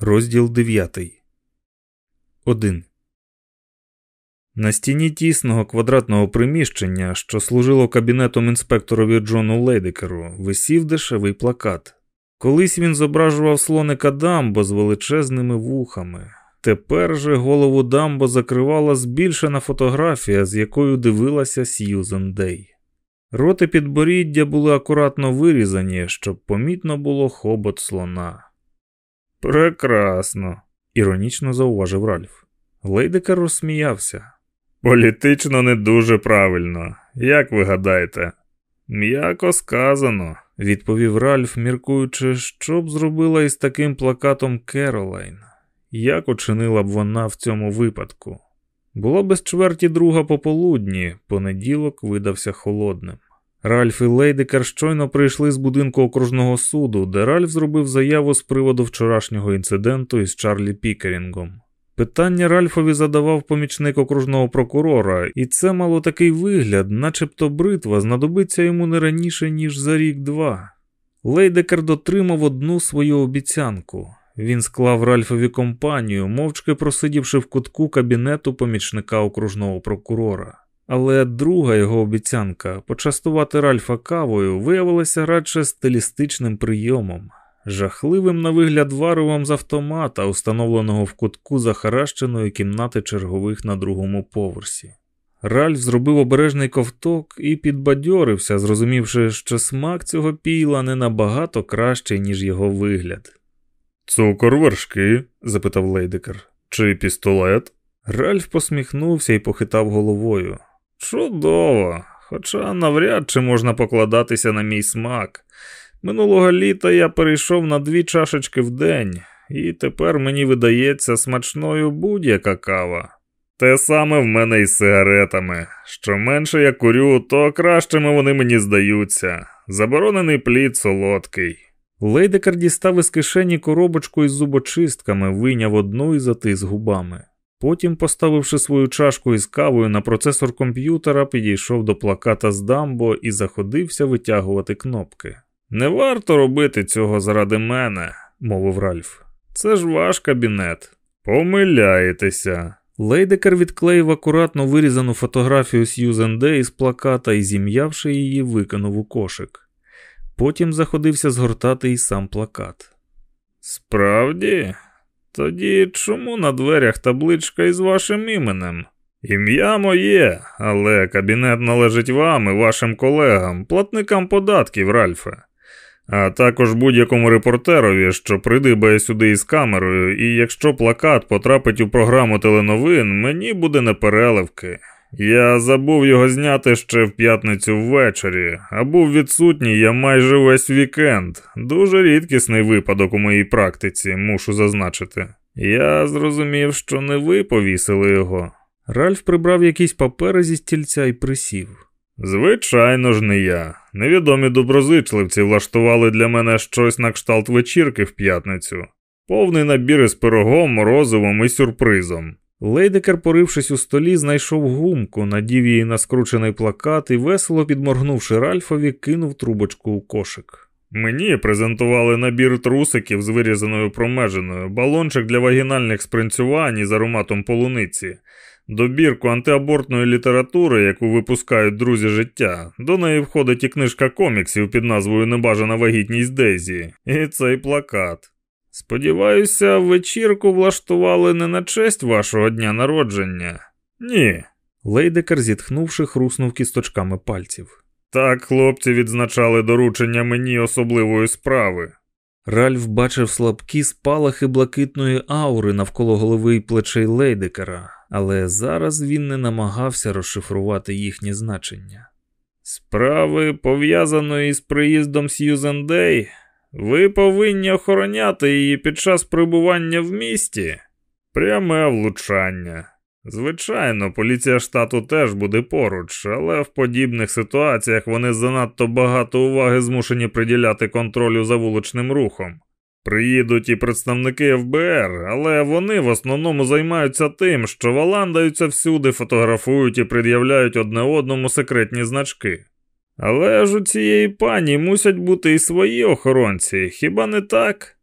Розділ 9. 1. На стіні тісного квадратного приміщення, що служило кабінетом інспекторові Джону Лейдекеру, висів дешевий плакат. Колись він зображував слоника Дамбо з величезними вухами. Тепер же голову Дамбо закривала збільшена фотографія, з якою дивилася Сьюзен Дей. Роти підборіддя були акуратно вирізані, щоб помітно було хобот слона. Прекрасно, іронічно зауважив Ральф. Лейдекер розсміявся. Політично не дуже правильно, як ви гадаєте? М'яко сказано, відповів Ральф, міркуючи, що б зробила із таким плакатом Керолайн. Як учинила б вона в цьому випадку? Було без чверті друга пополудні, понеділок видався холодним. Ральф і Лейдекер щойно прийшли з будинку окружного суду, де Ральф зробив заяву з приводу вчорашнього інциденту із Чарлі Пікерінгом. Питання Ральфові задавав помічник окружного прокурора, і це мало такий вигляд, начебто бритва знадобиться йому не раніше, ніж за рік-два. Лейдекер дотримав одну свою обіцянку. Він склав Ральфові компанію, мовчки просидівши в кутку кабінету помічника окружного прокурора. Але друга його обіцянка почастувати Ральфа кавою виявилася радше стилістичним прийомом, жахливим на вигляд варивом з автомата, установленого в кутку захаращеної кімнати чергових на другому поверсі. Ральф зробив обережний ковток і підбадьорився, зрозумівши, що смак цього піла не набагато кращий, ніж його вигляд. Цукор вершки? запитав Лейдекер. Чи пістолет? Ральф посміхнувся і похитав головою. Чудово, хоча навряд чи можна покладатися на мій смак. Минулого літа я перейшов на дві чашечки в день, і тепер мені видається смачною будь-яка кава. Те саме в мене із сигаретами. Що менше я курю, то кращими вони мені здаються. Заборонений плід солодкий. Лейдекар дістав із кишені коробочку із зубочистками, вийняв одну і затис губами. Потім, поставивши свою чашку із кавою на процесор комп'ютера, підійшов до плаката з дамбо і заходився витягувати кнопки. Не варто робити цього заради мене, мовив Ральф. Це ж ваш кабінет. Помиляєтеся. Лейдекер відклеїв акуратно вирізану фотографію Сьюзен Дей з плаката і, зім'явши її, викинув у кошик. Потім заходився згортати і сам плакат. Справді, тоді чому на дверях табличка із вашим іменем? Ім'я моє, але кабінет належить вам і вашим колегам, платникам податків, Ральфе а також будь-якому репортерові, що придибає сюди із камерою, і якщо плакат потрапить у програму теленовин, мені буде непереливки. Я забув його зняти ще в п'ятницю ввечері, а був відсутній я майже весь вікенд. Дуже рідкісний випадок у моїй практиці, мушу зазначити. Я зрозумів, що не ви повісили його. Ральф прибрав якісь папери зі стільця і присів. Звичайно ж, не я. Невідомі доброзичливці влаштували для мене щось на кшталт вечірки в п'ятницю, повний набір із пирогом, морозивом і сюрпризом. Лейдекер, порившись у столі, знайшов гумку, надів її на скручений плакат і, весело підморгнувши Ральфові, кинув трубочку у кошик. Мені презентували набір трусиків з вирізаною промежиною, балончик для вагінальних спринцювань із ароматом полуниці, добірку антиабортної літератури, яку випускають друзі життя. До неї входить і книжка коміксів під назвою Небажана вагітність Дезі, і цей плакат. Сподіваюся, вечірку влаштували не на честь вашого дня народження. Ні. Лейдекер, зітхнувши, хруснув кісточками пальців. Так хлопці відзначали доручення мені особливої справи. Ральф бачив слабкі спалахи блакитної аури навколо голови й плечей Лейдекера, але зараз він не намагався розшифрувати їхнє значення. Справи, пов'язаної з приїздом Сьюзен Дей, ви повинні охороняти її під час прибування в місті. Пряме влучання. Звичайно, поліція штату теж буде поруч, але в подібних ситуаціях вони занадто багато уваги змушені приділяти контролю за вуличним рухом. Приїдуть і представники ФБР, але вони в основному займаються тим, що валандаються всюди, фотографують і пред'являють одне одному секретні значки. Але ж у цієї пані мусять бути і свої охоронці, хіба не так?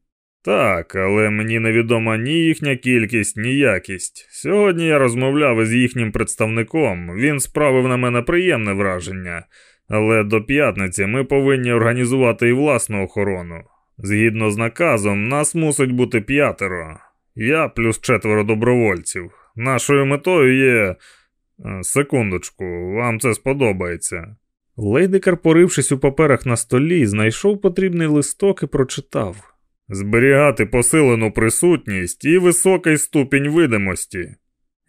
Так, але мені невідома ні їхня кількість, ні якість. Сьогодні я розмовляв із їхнім представником, він справив на мене приємне враження, але до п'ятниці ми повинні організувати і власну охорону. Згідно з наказом, нас мусить бути п'ятеро. Я плюс четверо добровольців. Нашою метою є. Е, секундочку, вам це сподобається. Лейдикар, порившись у паперах на столі, знайшов потрібний листок і прочитав зберігати посилену присутність і високий ступінь видимості.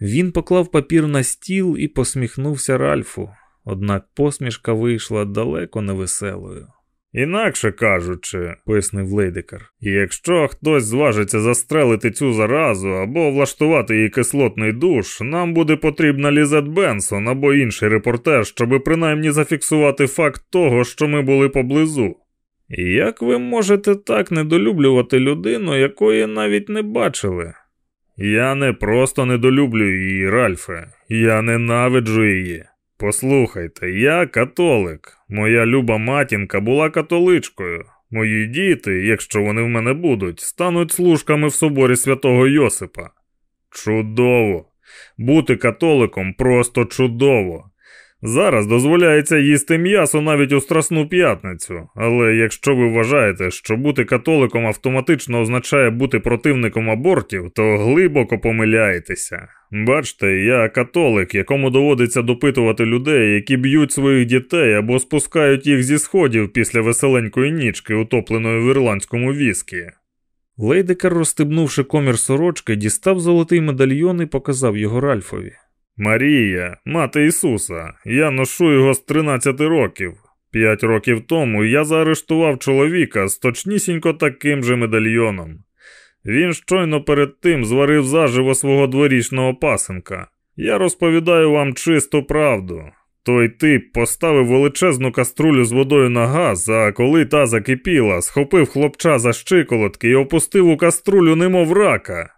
Він поклав папір на стіл і посміхнувся Ральфу, однак посмішка вийшла далеко невеселою. Інакше кажучи, пояснив Лейдикар, якщо хтось зважиться застрелити цю заразу або влаштувати їй кислотний душ, нам буде потрібна Лізет Бенсон або інший репортер, щоби принаймні зафіксувати факт того, що ми були поблизу. Як ви можете так недолюблювати людину, якої навіть не бачили? Я не просто недолюблю її, Ральфе, я ненавиджу її. Послухайте, я католик. Моя люба матінка була католичкою. Мої діти, якщо вони в мене будуть, стануть служками в соборі святого Йосипа. Чудово! Бути католиком просто чудово. Зараз дозволяється їсти м'ясо навіть у Страсну п'ятницю, але якщо ви вважаєте, що бути католиком автоматично означає бути противником абортів, то глибоко помиляєтеся. Бачте, я католик, якому доводиться допитувати людей, які б'ють своїх дітей або спускають їх зі сходів після веселенької нічки, утопленої в ірландському віскі. Лейдекер, розстебнувши комір сорочки, дістав золотий медальйон і показав його Ральфові. Марія, мати Ісуса, я ношу його з 13 років. П'ять років тому я заарештував чоловіка з точнісінько таким же медальйоном. Він щойно перед тим зварив заживо свого дворічного пасенка. Я розповідаю вам чисту правду. Той тип поставив величезну каструлю з водою на газ, а коли та закипіла, схопив хлопча за щиколотки і опустив у каструлю, немов рака.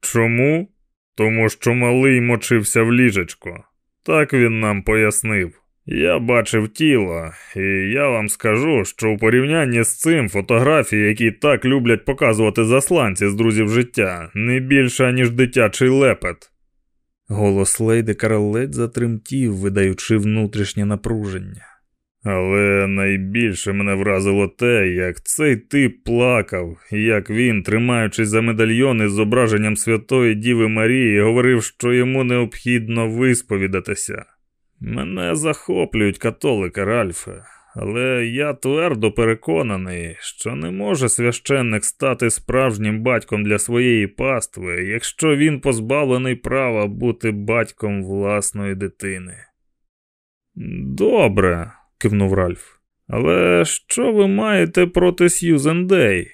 Чому? Тому що малий мочився в ліжечко. Так він нам пояснив. Я бачив тіло, і я вам скажу, що у порівнянні з цим фотографії, які так люблять показувати засланці з друзів життя, не більше, ніж дитячий лепет. Голос Лейдекара ледь затремтів, видаючи внутрішнє напруження. Але найбільше мене вразило те, як цей тип плакав, як він, тримаючись за медальйони з зображенням Святої Діви Марії, говорив, що йому необхідно висповідатися. Мене захоплюють католики Ральфе, але я твердо переконаний, що не може священник стати справжнім батьком для своєї пастви, якщо він позбавлений права бути батьком власної дитини. Добре кивнув Ральф. Але що ви маєте проти Сьюзен Дей?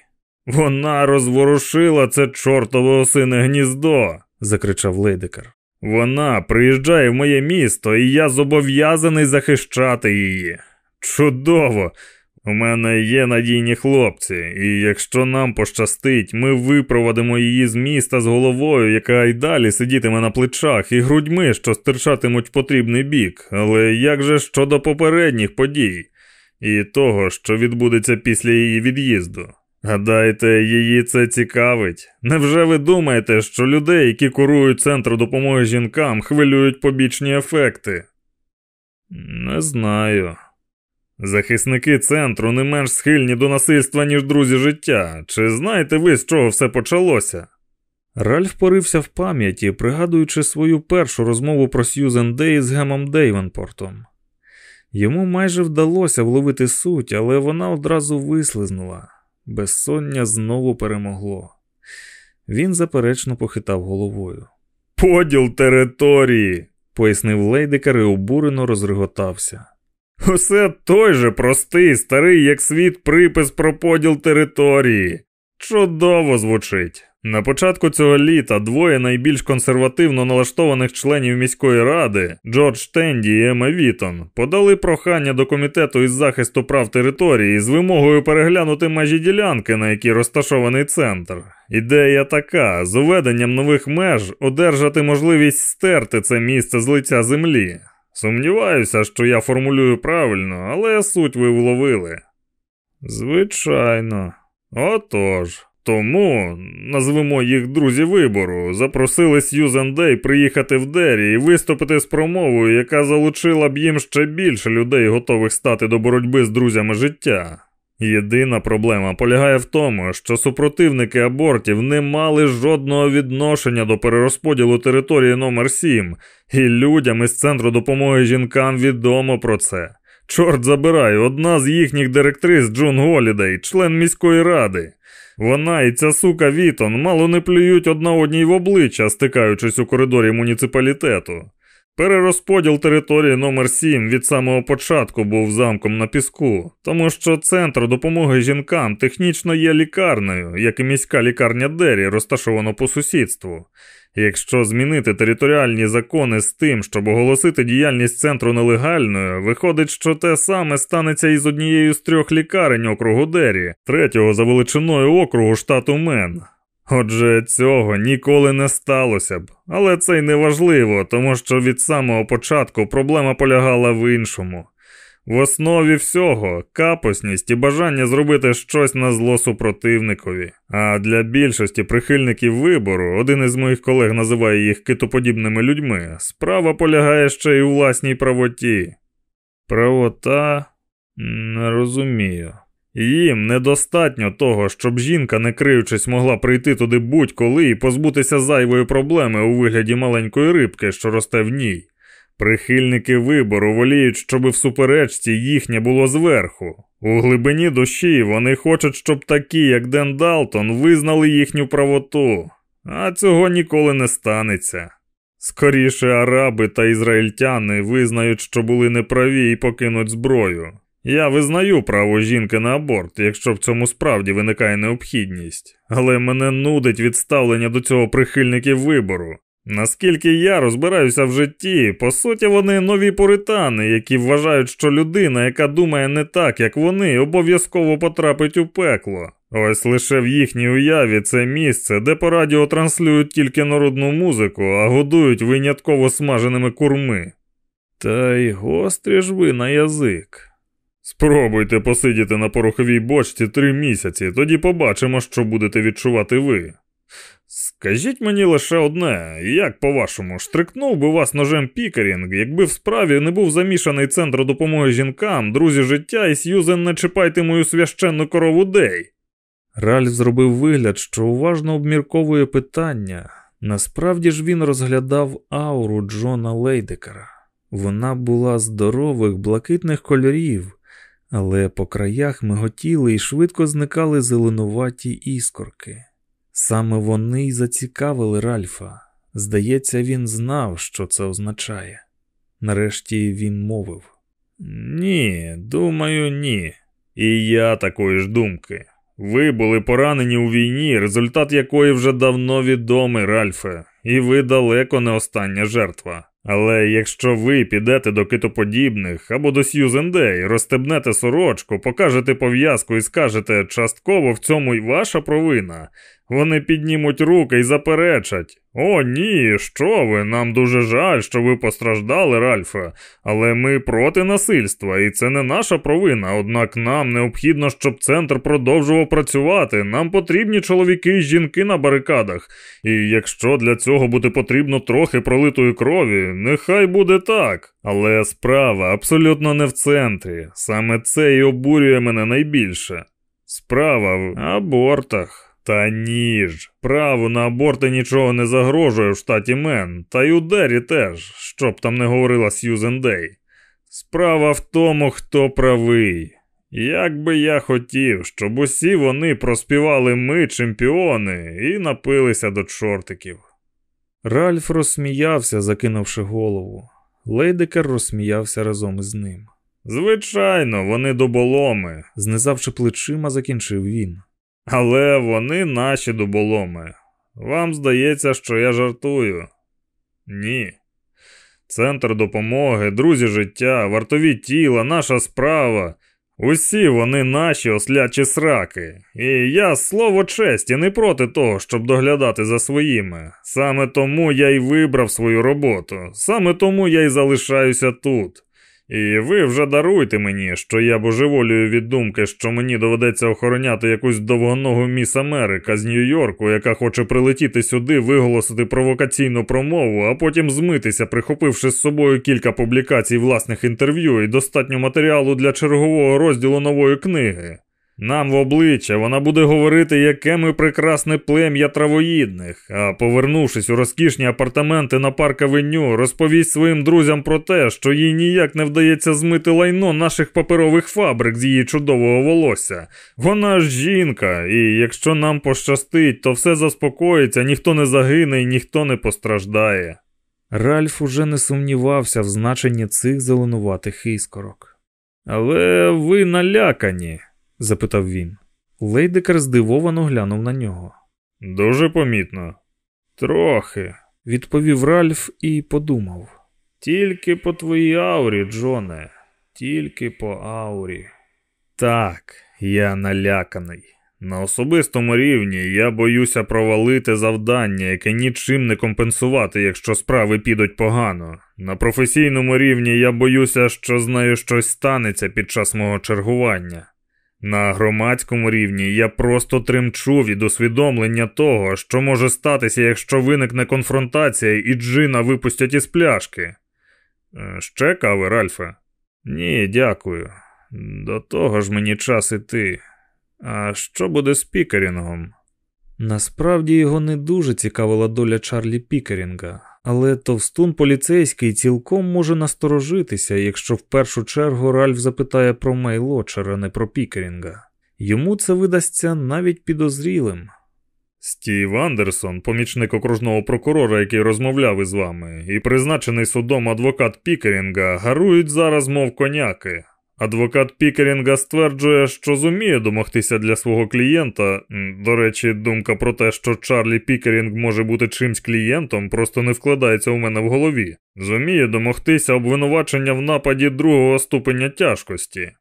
Вона розворушила це чортове осине гніздо, закричав Лейдекер. Вона приїжджає в моє місто, і я зобов'язаний захищати її. Чудово! У мене є надійні хлопці, і якщо нам пощастить, ми випроводимо її з міста з головою, яка й далі сидітиме на плечах, і грудьми, що стирчатимуть потрібний бік. Але як же щодо попередніх подій і того, що відбудеться після її від'їзду? Гадаєте, її це цікавить? Невже ви думаєте, що людей, які курують центр допомоги жінкам, хвилюють побічні ефекти? Не знаю. Захисники центру не менш схильні до насильства, ніж друзі життя. Чи знаєте ви, з чого все почалося? Ральф порився в пам'яті, пригадуючи свою першу розмову про Сьюзен Дей з Гемом Дейвенпортом. Йому майже вдалося вловити суть, але вона одразу вислизнула. Безсоння знову перемогло. Він заперечно похитав головою. Поділ території, пояснив Лейдекар і обурено розреготався. Усе той же простий, старий, як світ, припис про поділ території. Чудово звучить. На початку цього літа двоє найбільш консервативно налаштованих членів міської ради Джордж Тенді і Ема Вітон подали прохання до комітету із захисту прав території з вимогою переглянути межі ділянки, на якій розташований центр. Ідея така: з уведенням нових меж одержати можливість стерти це місце з лиця землі. Сумніваюся, що я формулюю правильно, але суть ви вловили. Звичайно. Отож. тому, назвемо їх друзі вибору, запросили Сьюзен Дей приїхати в Дері і виступити з промовою, яка залучила б їм ще більше людей, готових стати до боротьби з друзями життя. Єдина проблема полягає в тому, що супротивники абортів не мали жодного відношення до перерозподілу території номер 7 і людям із центру допомоги жінкам відомо про це. Чорт забирай, одна з їхніх директрис Джун Голідей, член міської ради. Вона і ця сука Вітон мало не плюють одна одній в обличчя, стикаючись у коридорі муніципалітету. Перерозподіл території номер 7 від самого початку був замком на піску, тому що центр допомоги жінкам технічно є лікарнею, як і міська лікарня Дері, розташовано по сусідству. Якщо змінити територіальні закони з тим, щоб оголосити діяльність центру нелегальною, виходить, що те саме станеться і з однією з трьох лікарень округу Дері, третього за величиною округу штату Мен. Отже, цього ніколи не сталося б, але це й не важливо, тому що від самого початку проблема полягала в іншому. В основі всього капосність і бажання зробити щось на зло супротивникові. А для більшості прихильників вибору, один із моїх колег називає їх китоподібними людьми, справа полягає ще й у власній правоті. Правота не розумію. Їм недостатньо того, щоб жінка, не криючись, могла прийти туди будь-коли і позбутися зайвої проблеми у вигляді маленької рибки, що росте в ній. Прихильники вибору воліють, щоб в суперечці їхнє було зверху. У глибині душі вони хочуть, щоб такі, як Ден Далтон, визнали їхню правоту, а цього ніколи не станеться. Скоріше араби та ізраїльтяни визнають, що були неправі і покинуть зброю. Я визнаю право жінки на аборт, якщо в цьому справді виникає необхідність, але мене нудить відставлення до цього прихильників вибору. Наскільки я розбираюся в житті, по суті, вони нові пуритани, які вважають, що людина, яка думає не так, як вони, обов'язково потрапить у пекло. Ось лише в їхній уяві це місце, де по радіо транслюють тільки народну музику, а годують винятково смаженими курми. Та й гострі ж ви на язик. Спробуйте посидіти на пороховій бочці три місяці, тоді побачимо, що будете відчувати ви. Скажіть мені лише одне, як по-вашому, штрикнув би вас ножем Пікерінг, якби в справі не був замішаний центр допомоги жінкам, друзі життя і Сьюзен не чіпайте мою священну корову Дей. Ральф зробив вигляд, що уважно обмірковує питання. Насправді ж він розглядав ауру Джона Лейдекера. Вона була здорових, блакитних кольорів, але по краях миготіли і швидко зникали зеленуваті іскорки. Саме вони й зацікавили Ральфа. Здається, він знав, що це означає. Нарешті він мовив: Ні, думаю, ні. І я такої ж думки. Ви були поранені у війні, результат якої вже давно відомий, Ральфе, і ви далеко не остання жертва. Але якщо ви підете до китоподібних або до Сьюзендей, розстебнете сорочку, покажете пов'язку і скажете, частково в цьому й ваша провина, вони піднімуть руки і заперечать. О, ні, що ви? Нам дуже жаль, що ви постраждали, Ральфе, але ми проти насильства, і це не наша провина. Однак нам необхідно, щоб центр продовжував працювати. Нам потрібні чоловіки і жінки на барикадах. І якщо для цього буде потрібно трохи пролитої крові, нехай буде так. Але справа абсолютно не в центрі. Саме це і обурює мене найбільше. Справа в абортах. Та ні ж, право на аборти нічого не загрожує в штаті Мен, та й у Дері теж, щоб там не говорила Сьюзен Дей. Справа в тому, хто правий. Як би я хотів, щоб усі вони проспівали ми, чемпіони, і напилися до чортиків. Ральф розсміявся, закинувши голову. Лейдекер розсміявся разом із ним. Звичайно, вони доболоми, знизавши плечима, закінчив він. Але вони наші дуболоми. Вам здається, що я жартую? Ні. Центр допомоги, друзі життя, вартові тіла, наша справа. Усі вони наші ослячі сраки. І я, слово честі, не проти того, щоб доглядати за своїми. Саме тому я й вибрав свою роботу, саме тому я й залишаюся тут. І ви вже даруйте мені, що я божеволюю від думки, що мені доведеться охороняти якусь довгоногу міс Америка з Нью-Йорку, яка хоче прилетіти сюди, виголосити провокаційну промову, а потім змитися, прихопивши з собою кілька публікацій власних інтерв'ю і достатньо матеріалу для чергового розділу нової книги. Нам в обличчя вона буде говорити, яке ми прекрасне плем'я травоїдних, а повернувшись у розкішні апартаменти на парк Авеню, розповість своїм друзям про те, що їй ніяк не вдається змити лайно наших паперових фабрик з її чудового волосся. Вона ж жінка, і якщо нам пощастить, то все заспокоїться, ніхто не загине і ніхто не постраждає. Ральф уже не сумнівався в значенні цих зеленуватих іскорок. Але ви налякані запитав він. Лейдекер здивовано глянув на нього. Дуже помітно. Трохи, відповів Ральф і подумав. Тільки по твоїй аурі, Джоне, тільки по аурі. Так, я наляканий. На особистому рівні я боюся провалити завдання, яке нічим не компенсувати, якщо справи підуть погано. На професійному рівні я боюся, що з нею щось станеться під час мого чергування. На громадському рівні я просто тремчу від усвідомлення того, що може статися, якщо виникне конфронтація і джина випустять із пляшки. Е, ще кави, Ральфе? Ні, дякую. До того ж мені час іти. А що буде з Пікерінгом? Насправді його не дуже цікавила доля Чарлі Пікерінга, але товстун поліцейський цілком може насторожитися, якщо в першу чергу Ральф запитає про Мейлочера, не про Пікерінга. Йому це видасться навіть підозрілим. Стів Андерсон, помічник окружного прокурора, який розмовляв із вами, і призначений судом адвокат Пікерінга, гарують зараз, мов коняки. Адвокат Пікерінга стверджує, що зуміє домогтися для свого клієнта. До речі, думка про те, що Чарлі Пікерінг може бути чимсь клієнтом, просто не вкладається у мене в голові. Зуміє домогтися обвинувачення в нападі другого ступеня тяжкості.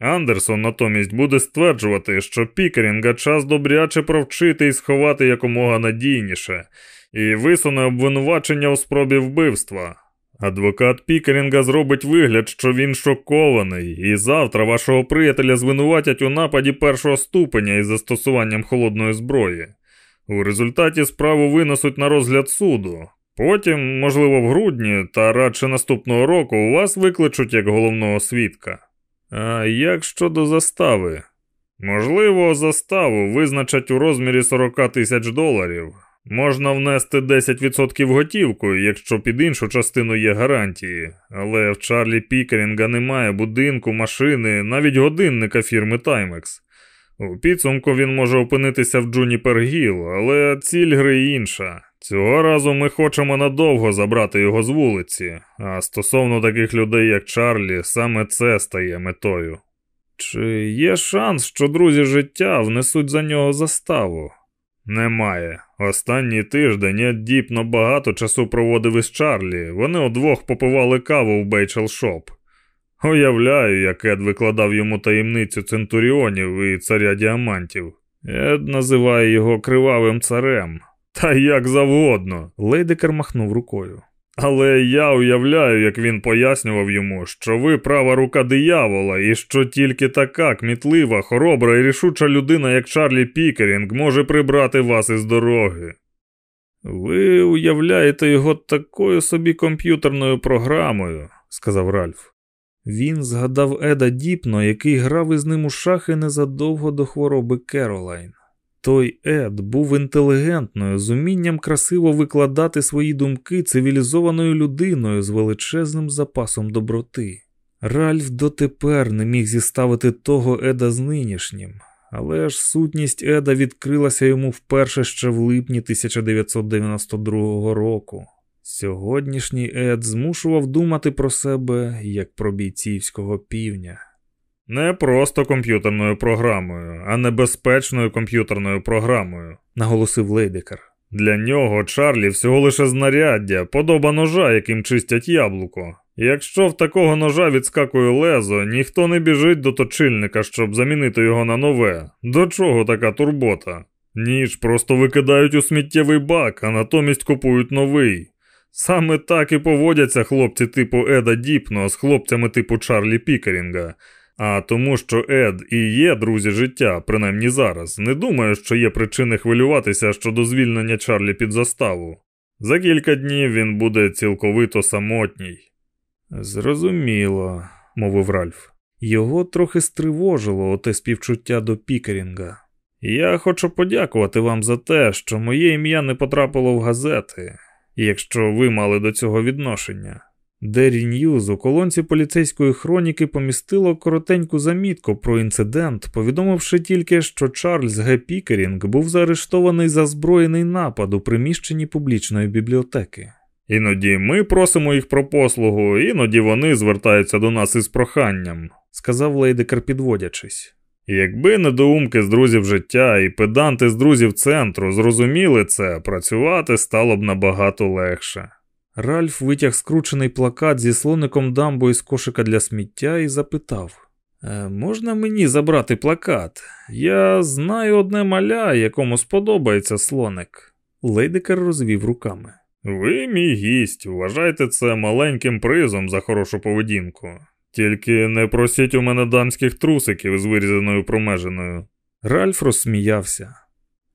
Андерсон натомість буде стверджувати, що Пікерінга час добряче провчити і сховати якомога надійніше, і висуне обвинувачення у спробі вбивства. Адвокат Пікерінга зробить вигляд, що він шокований, і завтра вашого приятеля звинуватять у нападі першого ступеня із застосуванням холодної зброї. У результаті справу винесуть на розгляд суду. Потім, можливо, в грудні та радше наступного року вас викличуть як головного свідка. А як щодо застави? Можливо, заставу визначать у розмірі 40 тисяч доларів. Можна внести 10% готівку, якщо під іншу частину є гарантії, але в Чарлі Пікерінга немає будинку, машини, навіть годинника фірми Timex. У підсумку він може опинитися в Джуніпер Гіл, але ціль гри інша. Цього разу ми хочемо надовго забрати його з вулиці, а стосовно таких людей, як Чарлі, саме це стає метою. Чи є шанс, що друзі життя внесуть за нього заставу? Немає. Останній тиждень я діпно багато часу проводив із Чарлі. Вони удвох попивали каву в Бейчел Шоп. Уявляю, як Ед викладав йому таємницю центуріонів і царя діамантів. Ед називає його кривавим царем. Та як завгодно. Лейдекер махнув рукою. Але я уявляю, як він пояснював йому, що ви права рука диявола, і що тільки така кмітлива, хоробра і рішуча людина, як Чарлі Пікерінг, може прибрати вас із дороги. Ви уявляєте його такою собі комп'ютерною програмою, сказав Ральф. Він згадав Еда Діпно, який грав із ним у шахи незадовго до хвороби Керолайн. Той Ед був інтелігентною, з умінням красиво викладати свої думки цивілізованою людиною з величезним запасом доброти. Ральф дотепер не міг зіставити того Еда з нинішнім, але ж сутність Еда відкрилася йому вперше ще в липні 1992 року. Сьогоднішній Ед змушував думати про себе як про бійцівського півня. Не просто комп'ютерною програмою, а небезпечною комп'ютерною програмою, наголосив Лейдекер. Для нього Чарлі всього лише знаряддя, подоба ножа, яким чистять яблуко. Якщо в такого ножа відскакує лезо, ніхто не біжить до точильника, щоб замінити його на нове. До чого така турбота? Ніж просто викидають у сміттєвий бак, а натомість купують новий. Саме так і поводяться хлопці типу Еда Діпно з хлопцями типу Чарлі Пікерінга. А тому, що Ед і є друзі життя, принаймні зараз, не думаю, що є причини хвилюватися щодо звільнення Чарлі під заставу. За кілька днів він буде цілковито самотній. Зрозуміло, мовив Ральф. Його трохи стривожило оте співчуття до Пікерінга. Я хочу подякувати вам за те, що моє ім'я не потрапило в газети, якщо ви мали до цього відношення. Дері Ньюз у колонці поліцейської хроніки помістило коротеньку замітку про інцидент, повідомивши тільки, що Чарльз Г. Пікерінг був заарештований за зброєний напад у приміщенні публічної бібліотеки. Іноді ми просимо їх про послугу, іноді вони звертаються до нас із проханням, сказав Лейдекер, підводячись. Якби недоумки з друзів життя і педанти з друзів центру зрозуміли це, працювати стало б набагато легше. Ральф витяг скручений плакат зі слоником дамбо із кошика для сміття і запитав: «Е, Можна мені забрати плакат? Я знаю одне маля, якому сподобається слоник. Лейдекер розвів руками. Ви, мій гість, вважайте це маленьким призом за хорошу поведінку. Тільки не просіть у мене дамських трусиків з вирізаною промежиною. Ральф розсміявся.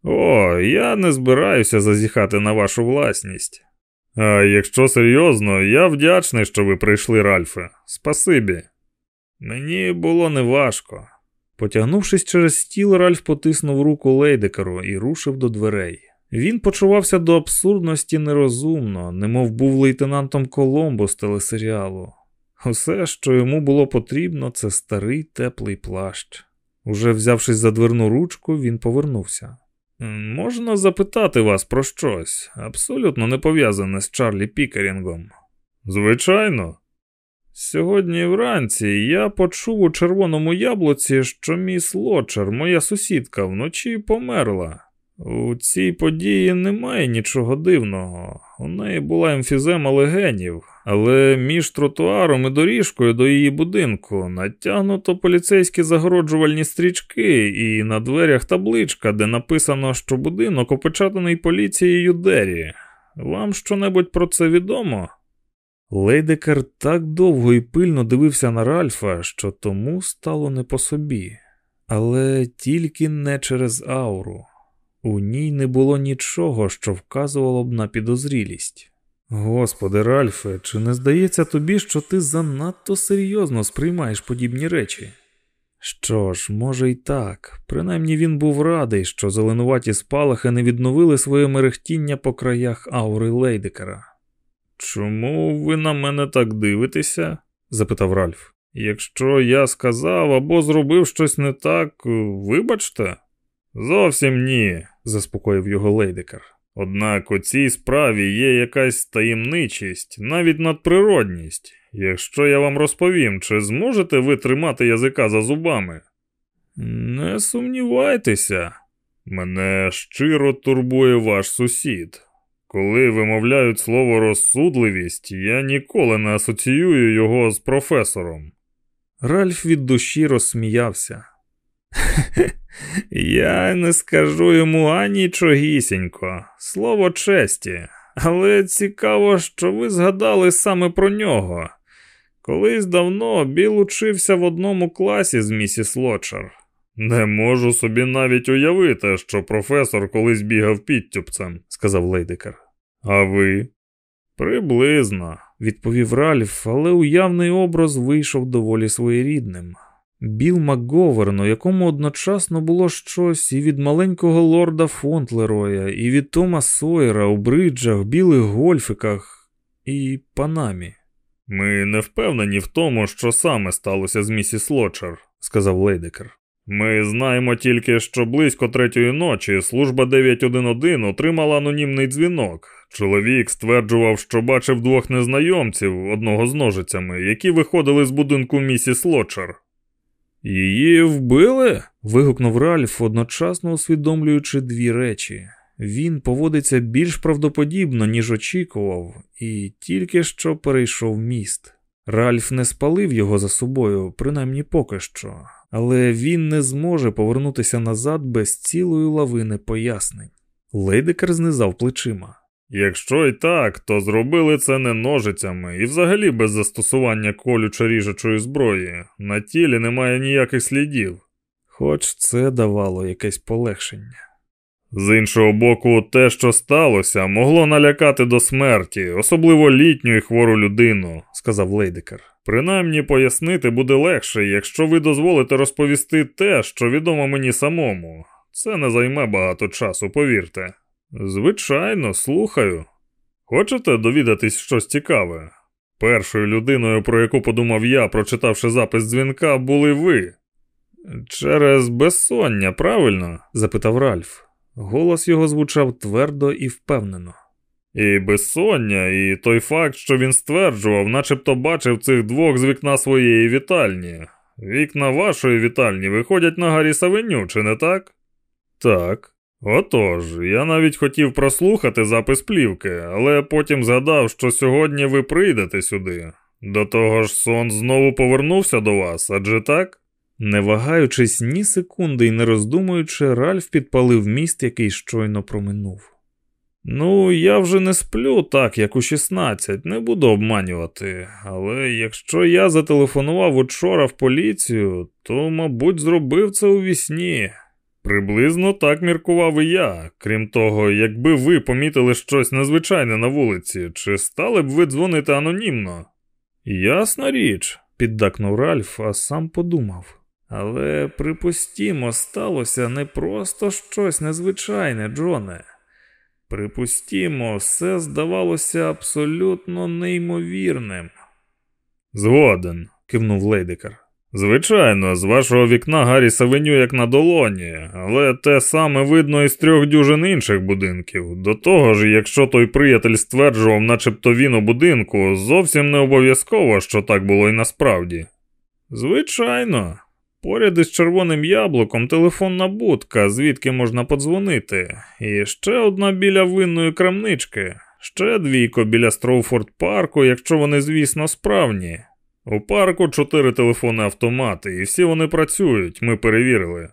О, я не збираюся зазіхати на вашу власність. А якщо серйозно, я вдячний, що ви прийшли, Ральфе. Спасибі. Мені було неважко. Потягнувшись через стіл, Ральф потиснув руку Лейдекеру і рушив до дверей. Він почувався до абсурдності нерозумно, немов був лейтенантом Коломбо з телесеріалу. Усе, що йому було потрібно, це старий теплий плащ. Уже взявшись за дверну ручку, він повернувся. Можна запитати вас про щось, абсолютно не пов'язане з Чарлі Пікерінгом. Звичайно. Сьогодні вранці я почув у червоному яблуці, що міс Лочер, моя сусідка, вночі померла. У цій події немає нічого дивного. У неї була емфізема легенів, але між тротуаром і доріжкою до її будинку натягнуто поліцейські загороджувальні стрічки, і на дверях табличка, де написано, що будинок опечатаний поліцією Дері. Вам що-небудь про це відомо? Лейдекер так довго і пильно дивився на Ральфа, що тому стало не по собі, але тільки не через ауру. У ній не було нічого, що вказувало б на підозрілість. Господи, Ральфе, чи не здається тобі, що ти занадто серйозно сприймаєш подібні речі? Що ж, може й так, принаймні він був радий, що зеленуваті спалахи не відновили своє мерехтіння по краях аури Лейдекера. Чому ви на мене так дивитеся? запитав Ральф. Якщо я сказав або зробив щось не так, вибачте. Зовсім ні, заспокоїв його Лейдекер. Однак у цій справі є якась таємничість, навіть надприродність. Якщо я вам розповім, чи зможете ви тримати язика за зубами? Не сумнівайтеся, мене щиро турбує ваш сусід. Коли вимовляють слово розсудливість, я ніколи не асоціюю його з професором. Ральф від душі розсміявся. Я не скажу йому анічогісінько, слово честі, але цікаво, що ви згадали саме про нього. Колись давно Біл учився в одному класі з місіс Лочер. Не можу собі навіть уявити, що професор колись бігав підтюпцем, сказав Лейдекер. А ви? Приблизно, відповів Ральф, але уявний образ вийшов доволі своєрідним. Біл Макговерн, якому одночасно було щось і від маленького лорда Фонтлероя, і від Тома Сойера у бриджах, білих гольфиках і панамі. Ми не впевнені в тому, що саме сталося з місіс Лочер, сказав Лейдекер. Ми знаємо тільки, що близько третьої ночі служба 911 отримала анонімний дзвінок. Чоловік стверджував, що бачив двох незнайомців, одного з ножицями, які виходили з будинку місіс Лочер. Її вбили? вигукнув Ральф, одночасно усвідомлюючи дві речі. Він поводиться більш правдоподібно, ніж очікував, і тільки що перейшов міст. Ральф не спалив його за собою, принаймні поки що, але він не зможе повернутися назад без цілої лавини пояснень. Лейдекер знизав плечима. Якщо і так, то зробили це не ножицями і взагалі без застосування колючо ріжучої зброї. На тілі немає ніяких слідів. Хоч це давало якесь полегшення. З іншого боку, те, що сталося, могло налякати до смерті, особливо літню і хвору людину, сказав Лейдекер. Принаймні пояснити буде легше, якщо ви дозволите розповісти те, що відомо мені самому. Це не займе багато часу, повірте. Звичайно, слухаю. Хочете довідатись щось цікаве? Першою людиною, про яку подумав я, прочитавши запис дзвінка, були ви. Через безсоння, правильно? запитав Ральф. Голос його звучав твердо і впевнено. І безсоння, і той факт, що він стверджував, начебто бачив цих двох з вікна своєї вітальні. Вікна вашої вітальні виходять на Гаррі Савеню, чи не так? Так. Отож, я навіть хотів прослухати запис плівки, але потім згадав, що сьогодні ви прийдете сюди. До того ж, сон знову повернувся до вас, адже так? Не вагаючись ні секунди і не роздумуючи, Ральф підпалив міст, який щойно проминув. Ну, я вже не сплю так, як у 16, не буду обманювати, але якщо я зателефонував учора в поліцію, то, мабуть, зробив це у вісні. Приблизно так міркував і я. Крім того, якби ви помітили щось незвичайне на вулиці, чи стали б ви дзвонити анонімно? Ясна річ, піддакнув Ральф, а сам подумав. Але припустімо, сталося не просто щось незвичайне, Джоне. Припустімо, все здавалося абсолютно неймовірним. Згоден, кивнув Лейдекер. Звичайно, з вашого вікна Гаррі Савеню як на долоні, але те саме видно із трьох дюжин інших будинків. До того ж, якщо той приятель стверджував, начебто він у будинку, зовсім не обов'язково, що так було і насправді. Звичайно, поряд із червоним яблуком телефонна будка, звідки можна подзвонити, і ще одна біля винної крамнички, ще двійко біля Строуфорд парку, якщо вони, звісно, справні. У парку чотири телефони автомати, і всі вони працюють, ми перевірили.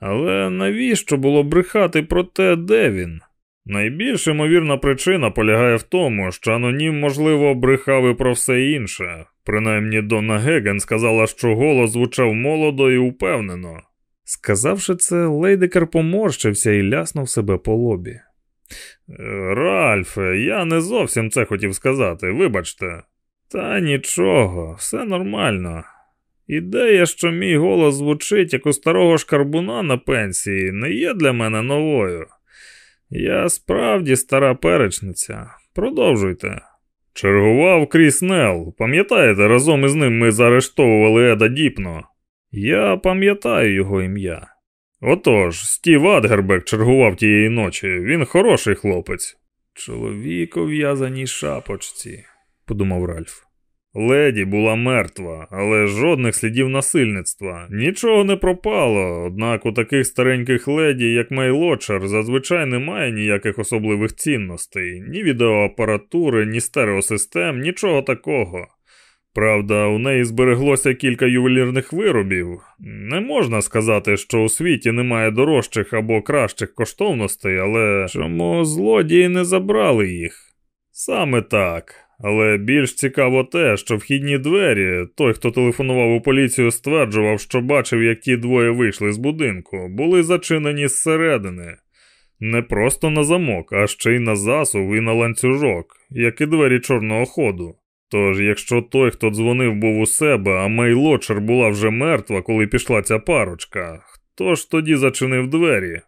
Але навіщо було брехати про те, де він? Найбільш ймовірна причина полягає в тому, що анонім, можливо, брехав і про все інше. Принаймні Донна Геген сказала, що голос звучав молодо і упевнено. Сказавши це, Лейдекер поморщився і ляснув себе по лобі. «Е, Ральфе, я не зовсім це хотів сказати, вибачте. Та нічого, все нормально. Ідея, що мій голос звучить як у старого шкарбуна на пенсії, не є для мене новою. Я справді стара перечниця. Продовжуйте. Чергував Кріс Нелл. Пам'ятаєте, разом із ним ми заарештовували Еда Діпно. Я пам'ятаю його ім'я. Отож, Стів Адгербек чергував тієї ночі, він хороший хлопець. Чоловік у в'язаній шапочці подумав Ральф. Леді була мертва, але жодних слідів насильництва. Нічого не пропало, однак у таких стареньких леді, як Мей Лочер, зазвичай немає ніяких особливих цінностей, ні відеоапаратури, ні стереосистем, нічого такого. Правда, у неї збереглося кілька ювелірних виробів. Не можна сказати, що у світі немає дорожчих або кращих коштовностей, але чому злодії не забрали їх? Саме так. Але більш цікаво те, що вхідні двері, той, хто телефонував у поліцію, стверджував, що бачив, як ті двоє вийшли з будинку, були зачинені зсередини. Не просто на замок, а ще й на засув і на ланцюжок, як і двері чорного ходу. Тож, якщо той, хто дзвонив, був у себе, а Мей Лочер була вже мертва, коли пішла ця парочка, хто ж тоді зачинив двері?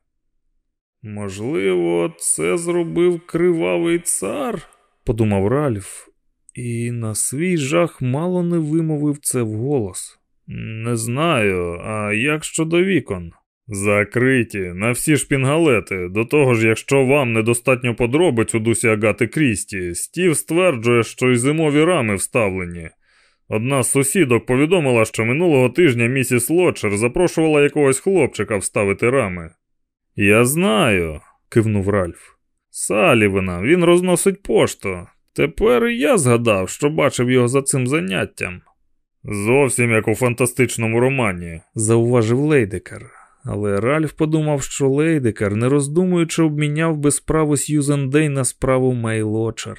Можливо, це зробив кривавий цар? Подумав Ральф, і на свій жах мало не вимовив це вголос. Не знаю, а як щодо вікон? Закриті, на всі шпінгалети. До того ж, якщо вам недостатньо подробиць у дусі Агати Крісті, Стів стверджує, що й зимові рами вставлені. Одна з сусідок повідомила, що минулого тижня місіс Лочер запрошувала якогось хлопчика вставити рами. Я знаю, кивнув Ральф. Салівена, він розносить пошту. Тепер і я згадав, що бачив його за цим заняттям. Зовсім як у фантастичному романі, зауважив Лейдекер. але Ральф подумав, що Лейдекер, не роздумуючи, обміняв би справу Сьюзен Дей на справу Мейлочер.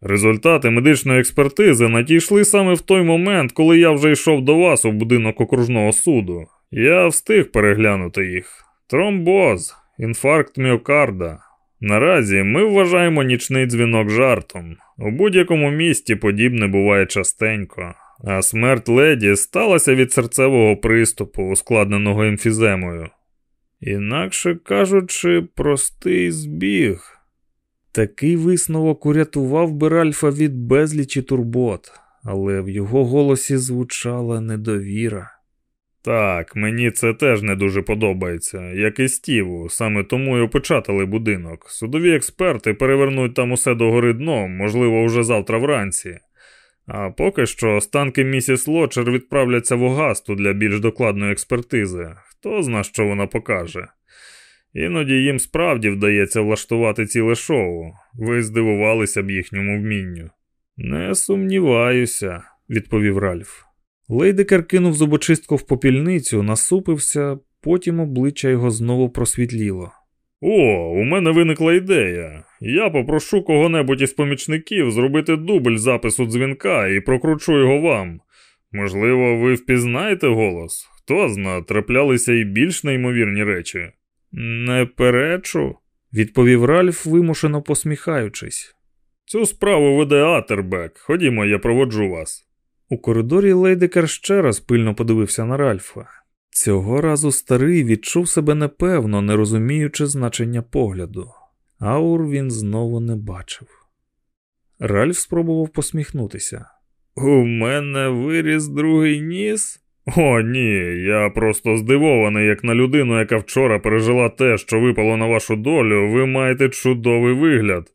Результати медичної експертизи надійшли саме в той момент, коли я вже йшов до вас у будинок окружного суду. Я встиг переглянути їх. Тромбоз, інфаркт міокарда. Наразі ми вважаємо нічний дзвінок жартом. У будь-якому місті подібне буває частенько, а смерть леді сталася від серцевого приступу, ускладненого емфіземою. Інакше кажучи, простий збіг. Такий висновок урятував би Ральфа від безлічі турбот, але в його голосі звучала недовіра. Так, мені це теж не дуже подобається, як і Стіву, саме тому й опечатали будинок. Судові експерти перевернуть там усе догори дном, можливо, вже завтра вранці. А поки що останки місіс Лочер відправляться в Огасту для більш докладної експертизи. Хто зна, що вона покаже. Іноді їм справді вдається влаштувати ціле шоу. Ви здивувалися б їхньому вмінню. Не сумніваюся, відповів Ральф. Лейдекер кинув зубочистку в попільницю, насупився, потім обличчя його знову просвітліло. О, у мене виникла ідея. Я попрошу кого-небудь із помічників зробити дубль запису дзвінка і прокручу його вам. Можливо, ви впізнаєте голос? Хто зна, траплялися і більш неймовірні речі. Не перечу, відповів Ральф, вимушено посміхаючись. Цю справу веде Атербек. Ходімо, я проводжу вас. У коридорі Лейдекер ще раз пильно подивився на Ральфа. Цього разу старий відчув себе непевно, не розуміючи значення погляду. Аур він знову не бачив. Ральф спробував посміхнутися. У мене виріс другий ніс? О, ні, я просто здивований, як на людину, яка вчора пережила те, що випало на вашу долю, ви маєте чудовий вигляд,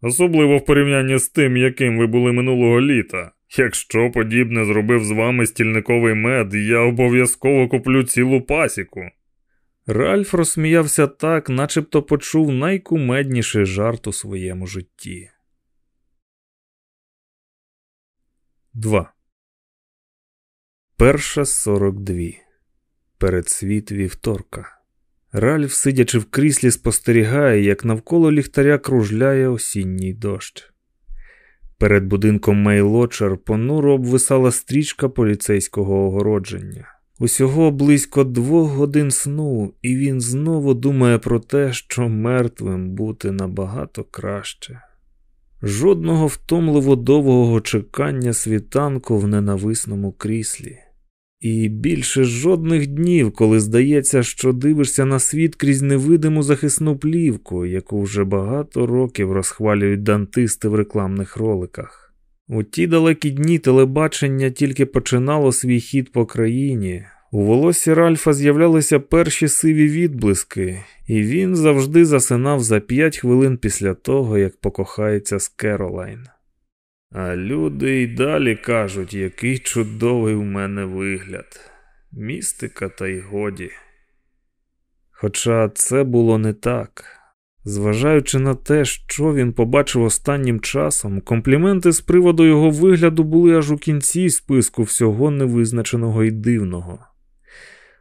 особливо в порівнянні з тим, яким ви були минулого літа. Якщо подібне зробив з вами стільниковий мед, я обов'язково куплю цілу пасіку. Ральф розсміявся так, начебто почув найкумедніший жарт у своєму житті. 2. Перша сорок дві. Передсвіт вівторка. Ральф, сидячи в кріслі, спостерігає, як навколо ліхтаря кружляє осінній дощ. Перед будинком Мейлочер понуро обвисала стрічка поліцейського огородження. Усього близько двох годин сну, і він знову думає про те, що мертвим бути набагато краще. Жодного втомливо довгого чекання світанку в ненависному кріслі. І більше жодних днів, коли здається, що дивишся на світ крізь невидиму захисну плівку, яку вже багато років розхвалюють дантисти в рекламних роликах. У ті далекі дні телебачення тільки починало свій хід по країні. У волосі Ральфа з'являлися перші сиві відблиски, і він завжди засинав за п'ять хвилин після того, як покохається з Керолайн. А люди й далі кажуть, який чудовий у мене вигляд, містика та й годі. Хоча це було не так. Зважаючи на те, що він побачив останнім часом, компліменти з приводу його вигляду були аж у кінці списку всього невизначеного і дивного.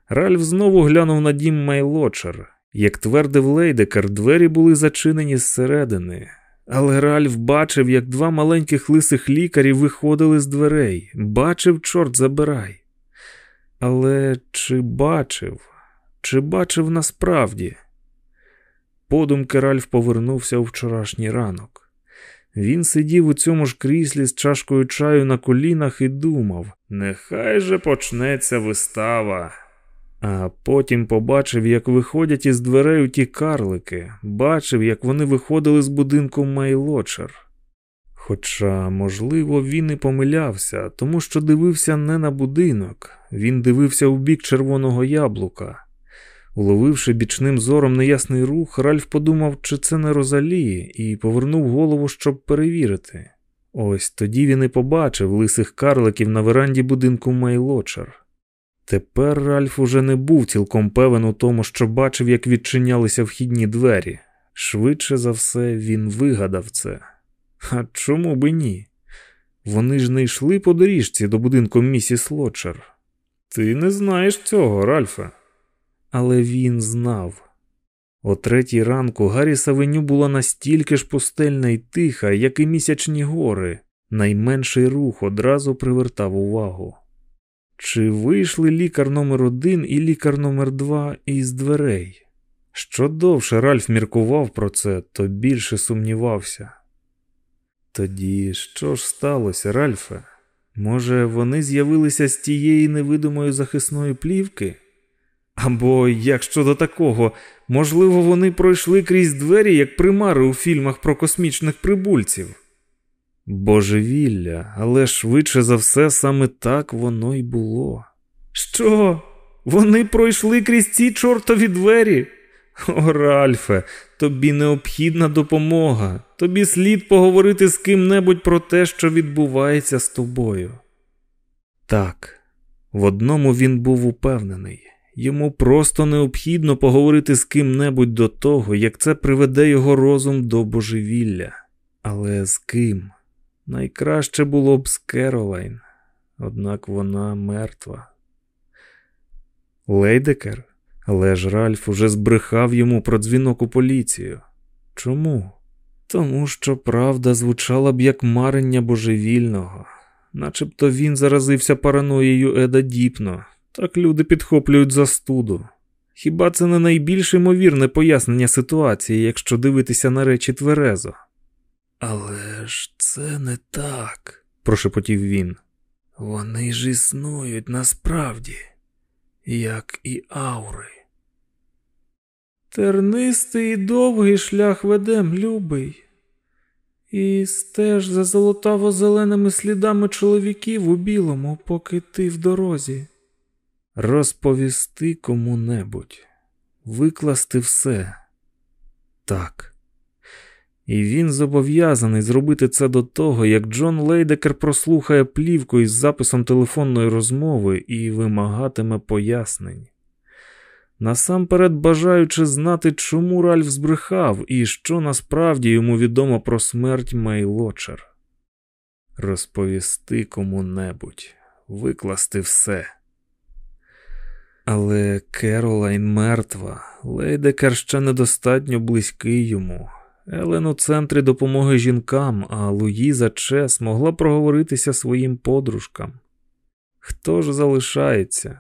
Ральф знову глянув на дім Майлочер. Як твердив Лейдекер, двері були зачинені зсередини, але Ральф бачив, як два маленьких лисих лікарі виходили з дверей. Бачив, чорт забирай. Але чи бачив, чи бачив насправді? Подумки Ральф повернувся у вчорашній ранок. Він сидів у цьому ж кріслі з чашкою чаю на колінах і думав: нехай же почнеться вистава. А потім побачив, як виходять із дверей у ті карлики, бачив, як вони виходили з будинку Мейлочер. Хоча, можливо, він і помилявся, тому що дивився не на будинок, він дивився у бік червоного яблука. Уловивши бічним зором неясний рух, Ральф подумав, чи це не Розалії, і повернув голову, щоб перевірити. Ось тоді він і побачив лисих карликів на веранді будинку Мейлочер. Тепер Ральф уже не був цілком певен у тому, що бачив, як відчинялися вхідні двері. Швидше за все, він вигадав це. А чому би ні? Вони ж не йшли по доріжці до будинку місіс Лочер. Ти не знаєш цього, Ральфе. але він знав. О третій ранку Гаррі Савеню була настільки ж пустельна і тиха, як і місячні гори. Найменший рух одразу привертав увагу. Чи вийшли лікар номер один і лікар номер два із дверей? Що довше Ральф міркував про це, то більше сумнівався. Тоді що ж сталося, Ральфе? Може, вони з'явилися з тієї невидимої захисної плівки? Або як щодо такого, можливо, вони пройшли крізь двері, як примари у фільмах про космічних прибульців? Божевілля, але швидше за все, саме так воно й було. Що? Вони пройшли крізь ці чортові двері? О, Ральфе, тобі необхідна допомога. Тобі слід поговорити з ким-небудь про те, що відбувається з тобою. Так, в одному він був упевнений. Йому просто необхідно поговорити з ким-небудь до того, як це приведе його розум до божевілля. Але з ким? Найкраще було б з Керолайн, однак вона мертва. Лейдекер, але ж Ральф уже збрехав йому про дзвінок у поліцію. Чому? Тому що правда звучала б як марення божевільного, начебто він заразився параноєю Еда Діпно, так люди підхоплюють застуду. Хіба це не найбільш ймовірне пояснення ситуації, якщо дивитися на речі тверезо? Але ж це не так, прошепотів він. Вони ж існують насправді, як і аури. Тернистий і довгий шлях ведем, любий, і стеж за золотаво зеленими слідами чоловіків у білому, поки ти в дорозі. Розповісти кому-небудь, викласти все так. І він зобов'язаний зробити це до того, як Джон Лейдекер прослухає плівку із записом телефонної розмови і вимагатиме пояснень. Насамперед бажаючи знати, чому Ральф збрехав і що насправді йому відомо про смерть Мей Лочер. Розповісти кому-небудь, викласти все. Але Керолайн мертва, Лейдекер ще недостатньо близький йому. Елен у центрі допомоги жінкам, а Луїза Чес могла проговоритися своїм подружкам. Хто ж залишається?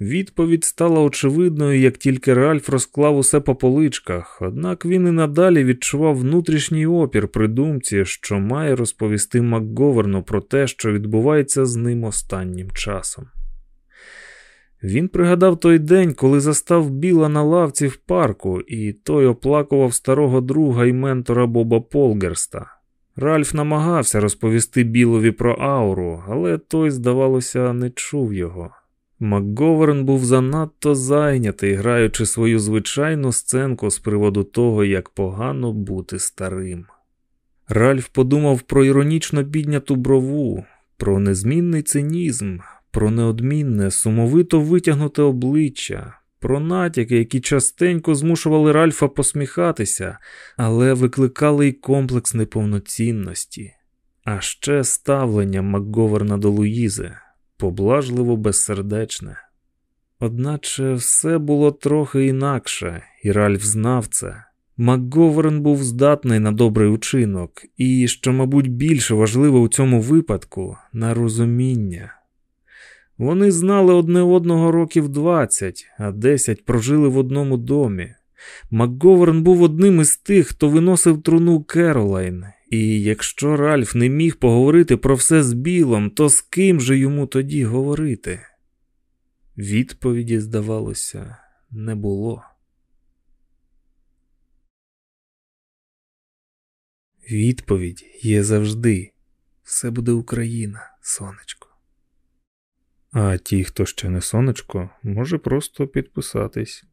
Відповідь стала очевидною, як тільки Ральф розклав усе по поличках, однак він і надалі відчував внутрішній опір при думці, що має розповісти Макговерну про те, що відбувається з ним останнім часом. Він пригадав той день, коли застав Біла на лавці в парку, і той оплакував старого друга і ментора Боба Полгерста. Ральф намагався розповісти Білові про ауру, але той, здавалося, не чув його. МакГоверн був занадто зайнятий, граючи свою звичайну сценку з приводу того, як погано бути старим. Ральф подумав про іронічно підняту брову, про незмінний цинізм, про неодмінне, сумовито витягнуте обличчя, про натяки, які частенько змушували Ральфа посміхатися, але викликали й комплекс неповноцінності, а ще ставлення Макговерна до Луїзи, поблажливо безсердечне. Одначе все було трохи інакше, і Ральф знав це. МакГоверн був здатний на добрий учинок, і, що, мабуть, більше важливо у цьому випадку, на розуміння. Вони знали одне одного років двадцять, а десять прожили в одному домі. МакГоверн був одним із тих, хто виносив труну Керолайн, і якщо Ральф не міг поговорити про все з Білом, то з ким же йому тоді говорити? Відповіді, здавалося, не було. Відповідь є завжди. Все буде Україна, сонечко. А ті, хто ще не сонечко, може просто підписатись.